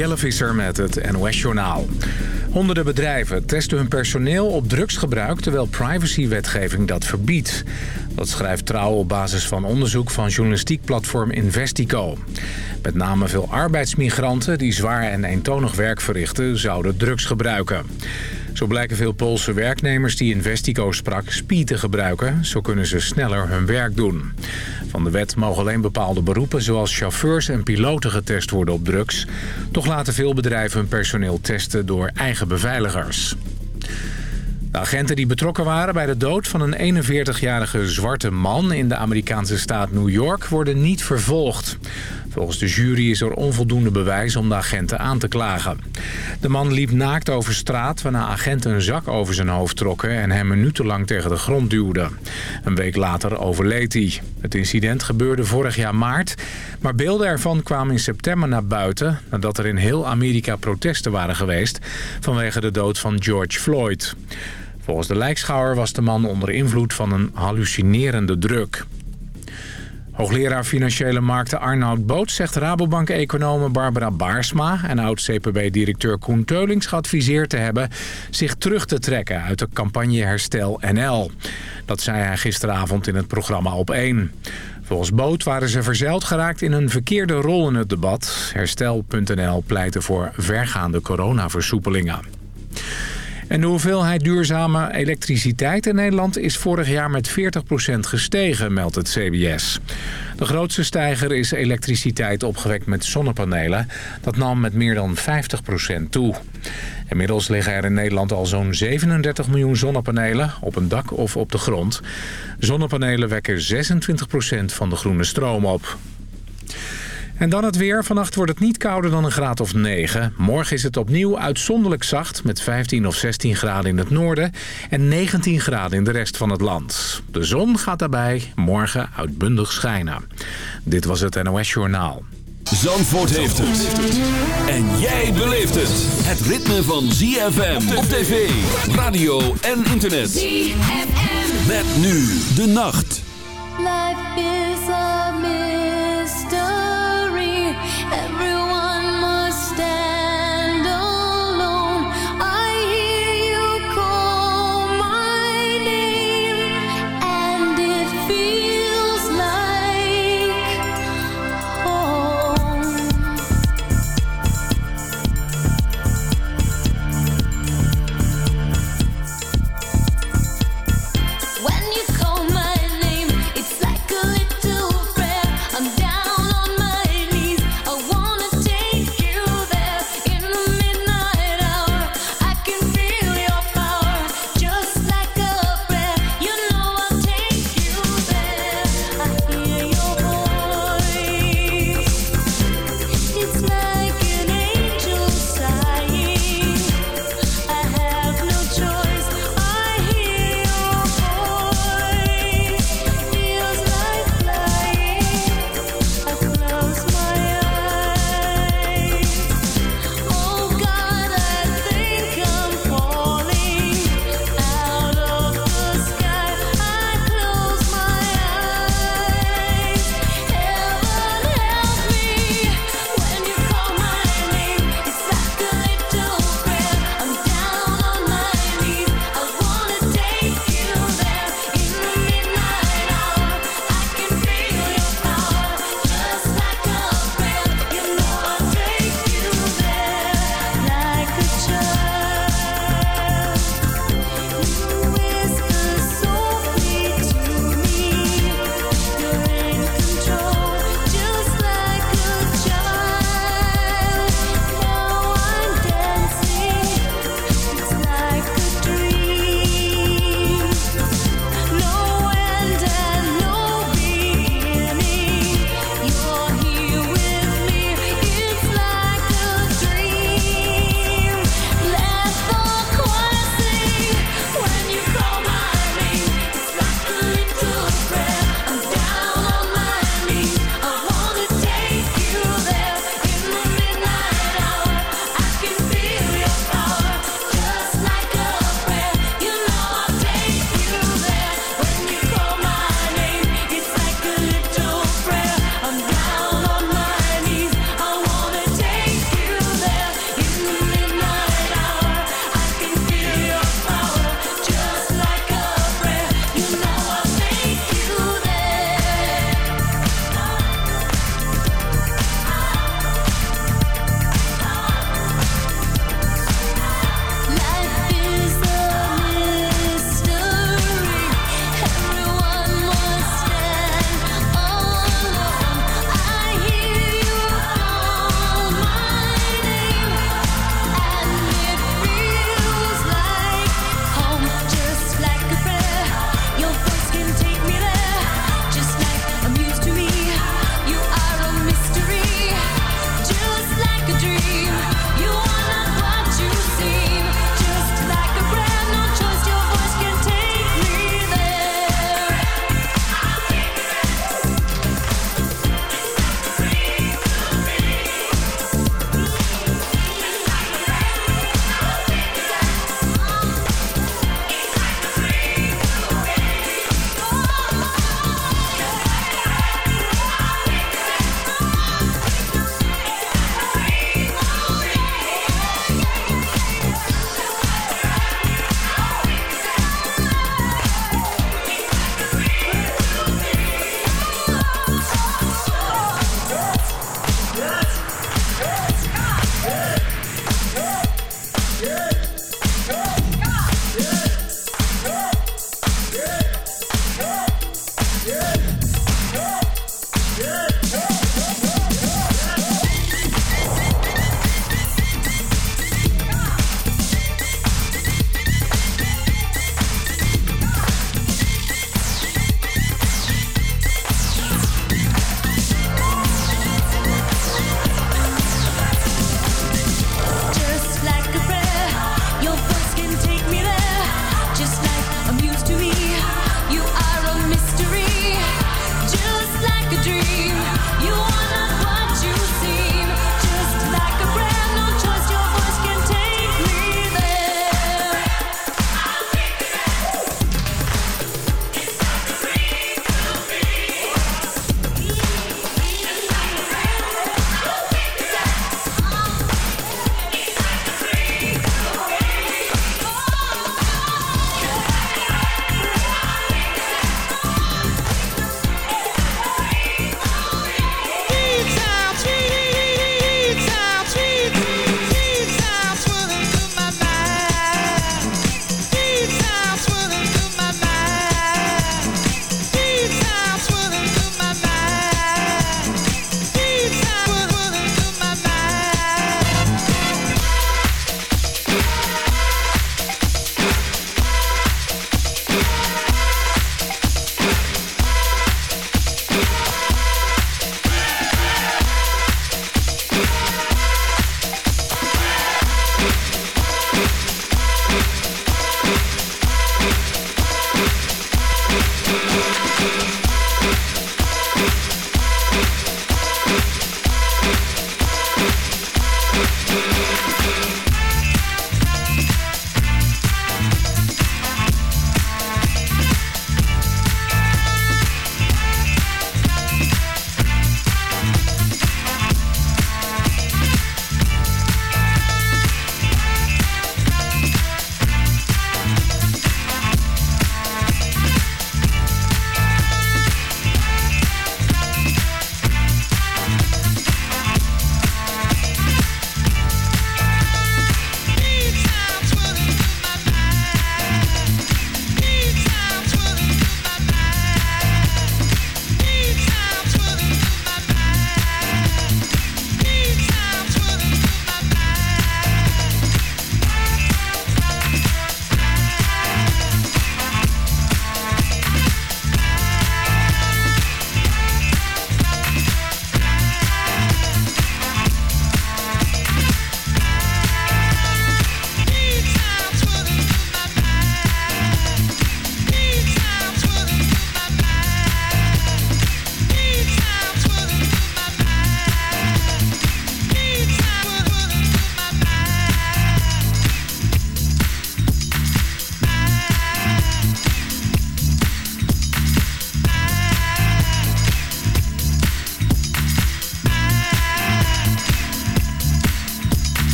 Jelle Visser met het NOS-journaal. Honderden bedrijven testen hun personeel op drugsgebruik... terwijl privacywetgeving dat verbiedt. Dat schrijft Trouw op basis van onderzoek van journalistiek platform Investico. Met name veel arbeidsmigranten die zwaar en eentonig werk verrichten... zouden drugs gebruiken. Zo blijken veel Poolse werknemers die Investico sprak speed te gebruiken. Zo kunnen ze sneller hun werk doen. Van de wet mogen alleen bepaalde beroepen zoals chauffeurs en piloten getest worden op drugs. Toch laten veel bedrijven hun personeel testen door eigen beveiligers. De agenten die betrokken waren bij de dood van een 41-jarige zwarte man in de Amerikaanse staat New York worden niet vervolgd. Volgens de jury is er onvoldoende bewijs om de agenten aan te klagen. De man liep naakt over straat waarna agenten een zak over zijn hoofd trokken en hem minutenlang tegen de grond duwden. Een week later overleed hij. Het incident gebeurde vorig jaar maart, maar beelden ervan kwamen in september naar buiten nadat er in heel Amerika protesten waren geweest vanwege de dood van George Floyd. Volgens de lijkschouwer was de man onder invloed van een hallucinerende druk. Hoogleraar Financiële Markten Arnoud Boot zegt Rabobank-econome Barbara Baarsma... en oud-CPB-directeur Koen Teulings geadviseerd te hebben... zich terug te trekken uit de campagne Herstel NL. Dat zei hij gisteravond in het programma Op 1. Volgens Boot waren ze verzeild geraakt in een verkeerde rol in het debat. Herstel.nl pleitte voor vergaande coronaversoepelingen. En de hoeveelheid duurzame elektriciteit in Nederland is vorig jaar met 40% gestegen, meldt het CBS. De grootste stijger is elektriciteit opgewekt met zonnepanelen. Dat nam met meer dan 50% toe. Inmiddels liggen er in Nederland al zo'n 37 miljoen zonnepanelen op een dak of op de grond. Zonnepanelen wekken 26% van de groene stroom op. En dan het weer. Vannacht wordt het niet kouder dan een graad of 9. Morgen is het opnieuw uitzonderlijk zacht met 15 of 16 graden in het noorden en 19 graden in de rest van het land. De zon gaat daarbij morgen uitbundig schijnen. Dit was het NOS Journaal. Zandvoort heeft het. En jij beleeft het. Het ritme van ZFM op tv, radio en internet. ZFM. Met nu de nacht. Life is a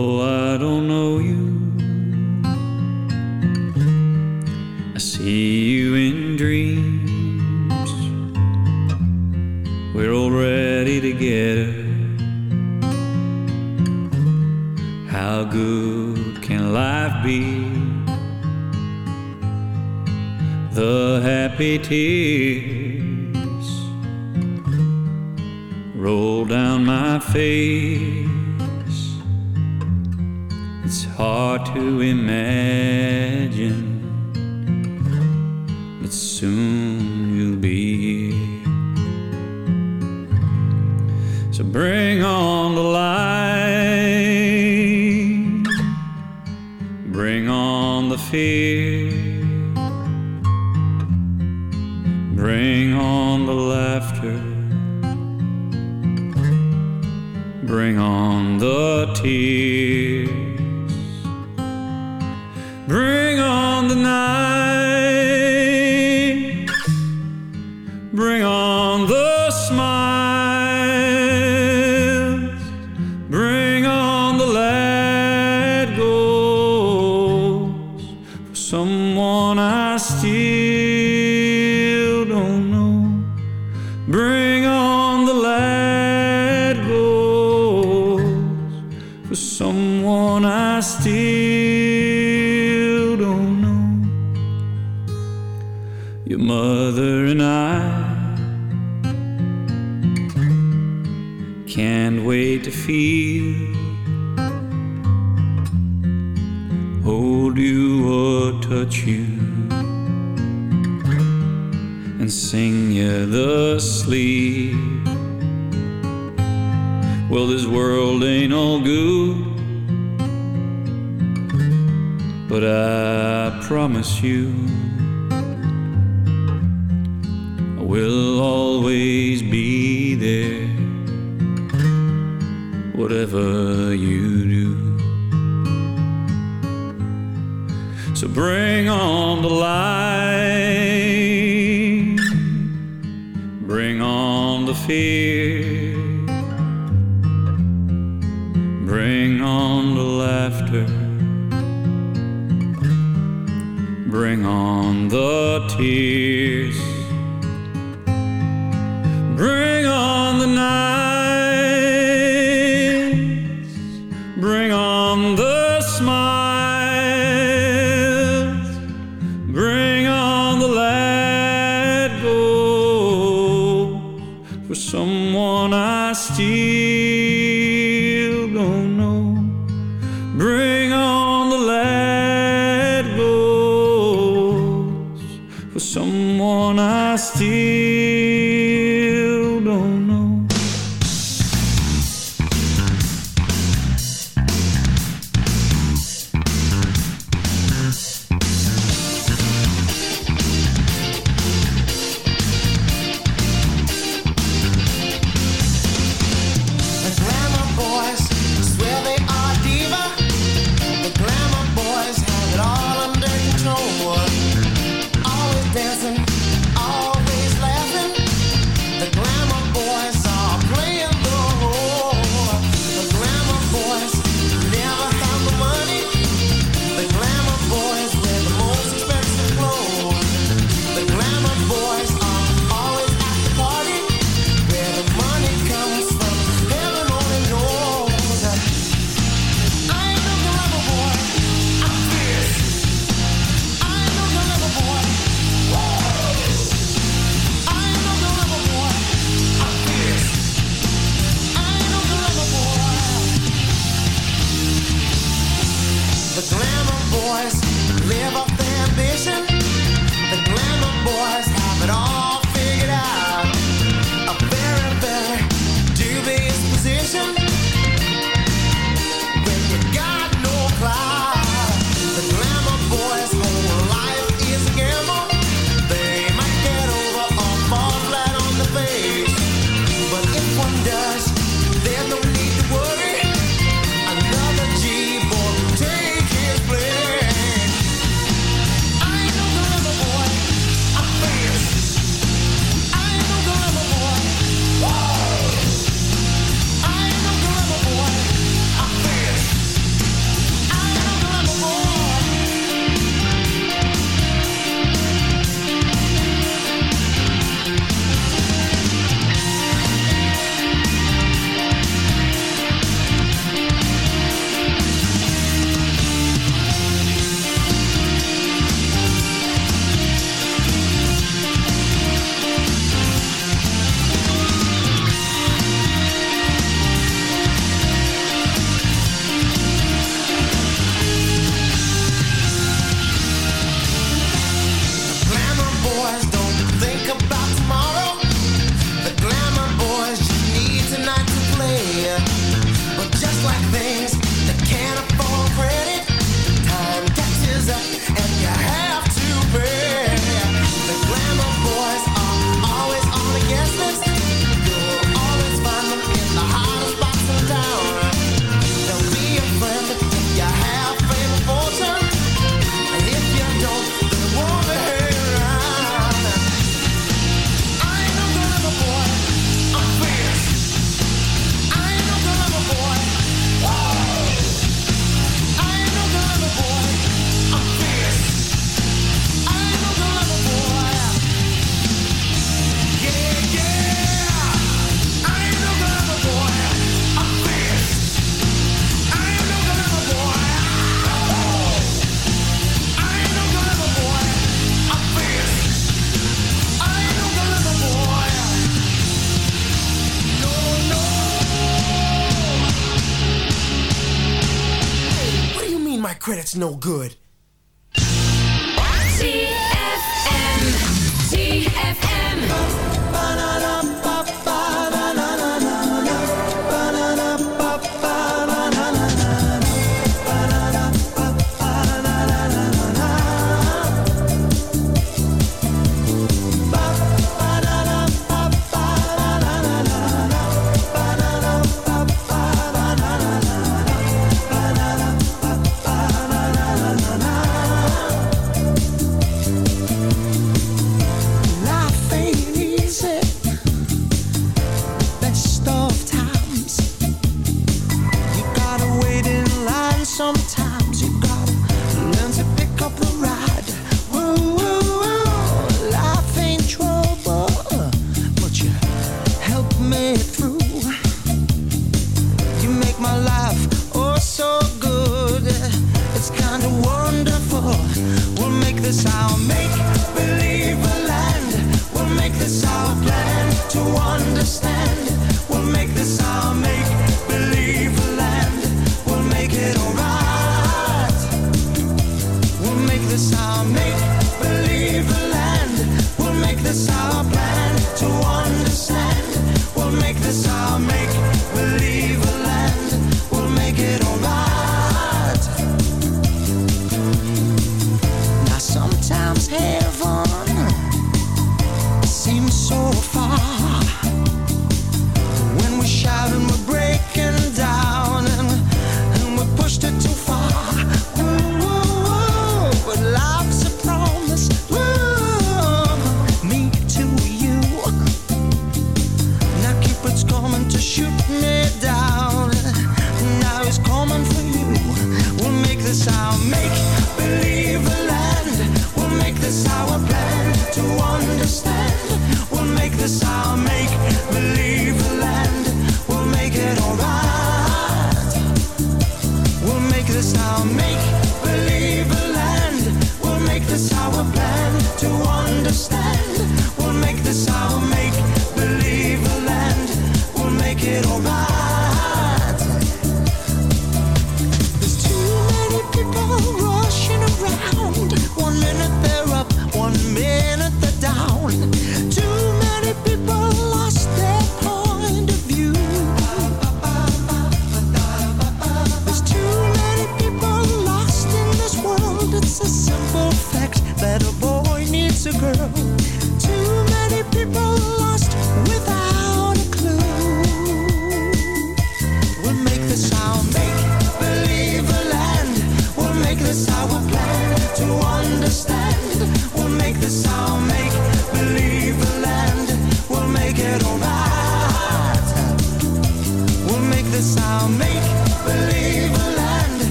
though I don't know you. I see you in dreams. We're already together. How good can life be? The happy tears roll down my face hard to imagine, but soon you'll be here. So bring on the light, bring on the fear, bring on the laughter. Bring on the tears. Sing you the sleep. Well, this world ain't all good, but I promise you. I will always be there, whatever you do. So bring on the light, the fear, bring on the laughter. Bring on the tears. Bring on the nights,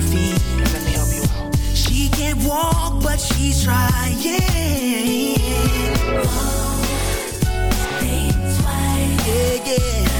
her feet. Let me help you out. She can't walk, but she's trying. Think twice. Yeah, yeah.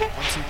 One, two,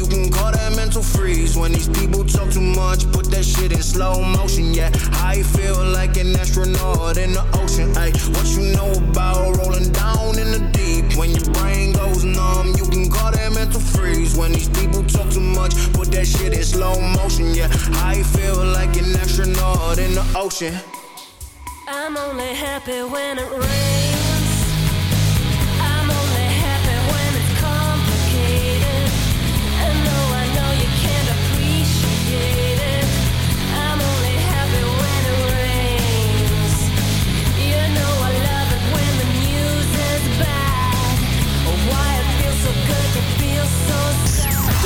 mental freeze. When these people talk too much, put that shit in slow motion. Yeah, I feel like an astronaut in the ocean. Ay, what you know about rolling down in the deep? When your brain goes numb, you can call that mental freeze. When these people talk too much, put that shit in slow motion. Yeah, I feel like an astronaut in the ocean. I'm only happy when it rains.